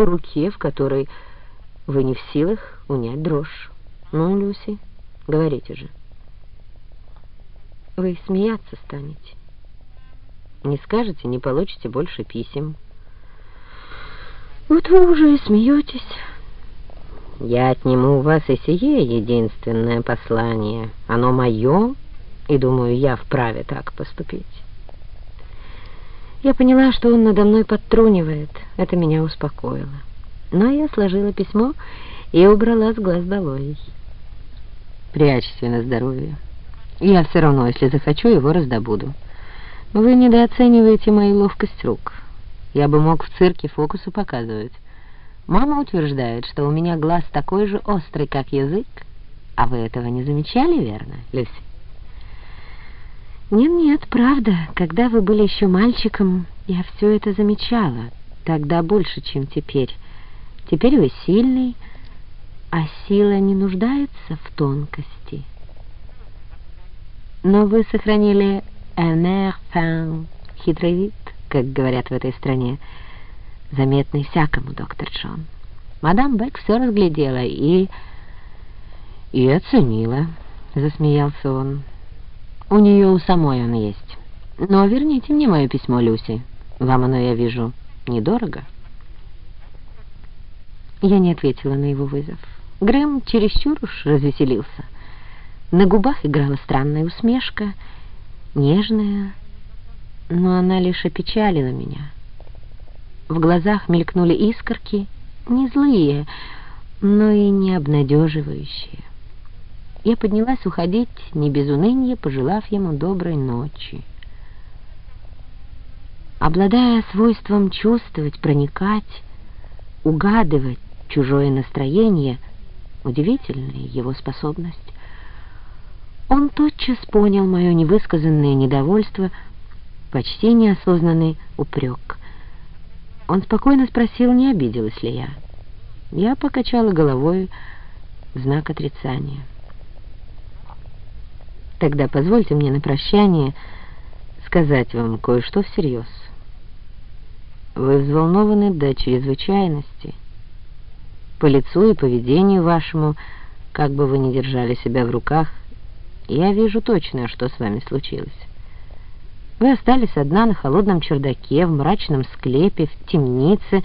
по руке, в которой вы не в силах унять дрожь. Ну, Люси, говорите же. Вы смеяться станете. Не скажете, не получите больше писем. Вот вы уже и смеетесь. Я отниму у вас и сие единственное послание. Оно мое, и, думаю, я вправе так поступить. Я поняла, что он надо мной подтрунивает. Это меня успокоило. Но я сложила письмо и убрала с глаз долой. Прячьте на здоровье. Я все равно, если захочу, его раздобуду. Вы недооцениваете мою ловкость рук. Я бы мог в цирке фокусы показывать. Мама утверждает, что у меня глаз такой же острый, как язык. А вы этого не замечали, верно, Люси? Нет-нет, правда. Когда вы были еще мальчиком, я все это замечала. Тогда больше, чем теперь. Теперь вы сильный, а сила не нуждается в тонкости. Но вы сохранили «un air fin», хитрый вид, как говорят в этой стране, заметный всякому, доктор Джон. Мадам Бек все разглядела и... и оценила, засмеялся он. У нее у самой он есть. Но верните мне мое письмо, Люси. Вам оно, я вижу, недорого. Я не ответила на его вызов. Грэм чересчур уж развеселился. На губах играла странная усмешка, нежная, но она лишь опечалила меня. В глазах мелькнули искорки, не злые, но и не обнадеживающие. Я поднялась уходить, не без уныния, пожелав ему доброй ночи. Обладая свойством чувствовать, проникать, угадывать чужое настроение, удивительная его способность, он тотчас понял мое невысказанное недовольство, почти неосознанный упрек. Он спокойно спросил, не обиделась ли я. Я покачала головой в знак отрицания. Тогда позвольте мне на прощание сказать вам кое-что всерьез. Вы взволнованы до чрезвычайности. По лицу и поведению вашему, как бы вы ни держали себя в руках, я вижу точно, что с вами случилось. Вы остались одна на холодном чердаке, в мрачном склепе, в темнице,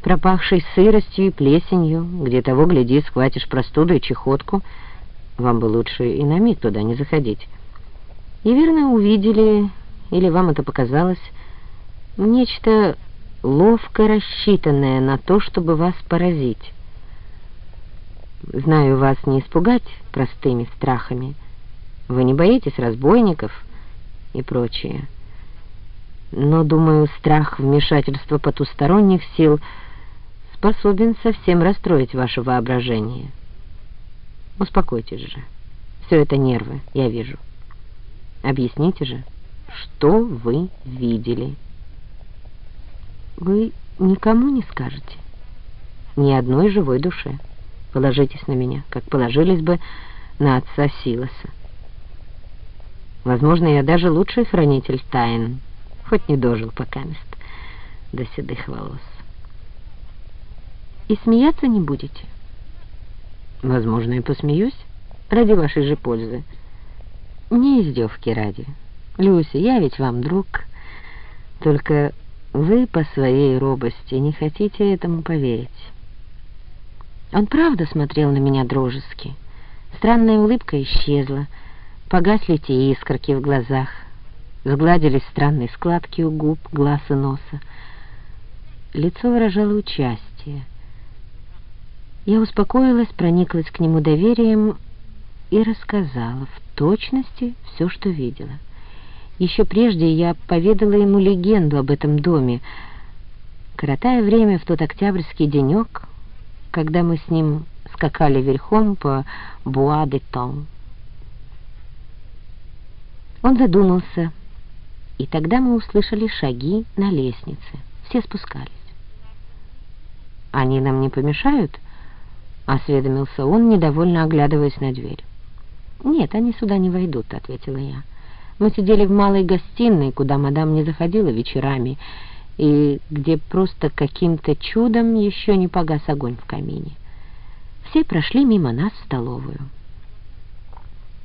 пропахшей сыростью и плесенью, где того, гляди, схватишь простуду и чехотку. Вам бы лучше и на миг туда не заходить. И верно увидели, или вам это показалось, нечто ловко рассчитанное на то, чтобы вас поразить. Знаю, вас не испугать простыми страхами, вы не боитесь разбойников и прочее. Но, думаю, страх вмешательства потусторонних сил способен совсем расстроить ваше воображение. Успокойтесь же. Все это нервы, я вижу. Объясните же, что вы видели? Вы никому не скажете. Ни одной живой душе. Положитесь на меня, как положились бы на отца Силоса. Возможно, я даже лучший хранитель тайн, хоть не дожил пока мест до седых волос. И смеяться не будете? Возможно, и посмеюсь ради вашей же пользы. Не издевки ради. Люси, я ведь вам друг, только вы по своей робости не хотите этому поверить. Он правда смотрел на меня дружески. Странная улыбка исчезла, Погасли те искорки в глазах, сгладились странные складки у губ, глаз и носа. Лицо выражало участие. Я успокоилась, прониклась к нему доверием и рассказала в точности все, что видела. Еще прежде я поведала ему легенду об этом доме, коротая время в тот октябрьский денек, когда мы с ним скакали верхом по Буа-де-Тон. Он задумался, и тогда мы услышали шаги на лестнице. Все спускались. «Они нам не помешают?» — осведомился он, недовольно оглядываясь на дверь. «Нет, они сюда не войдут», — ответила я. «Мы сидели в малой гостиной, куда мадам не заходила вечерами, и где просто каким-то чудом еще не погас огонь в камине. Все прошли мимо нас в столовую.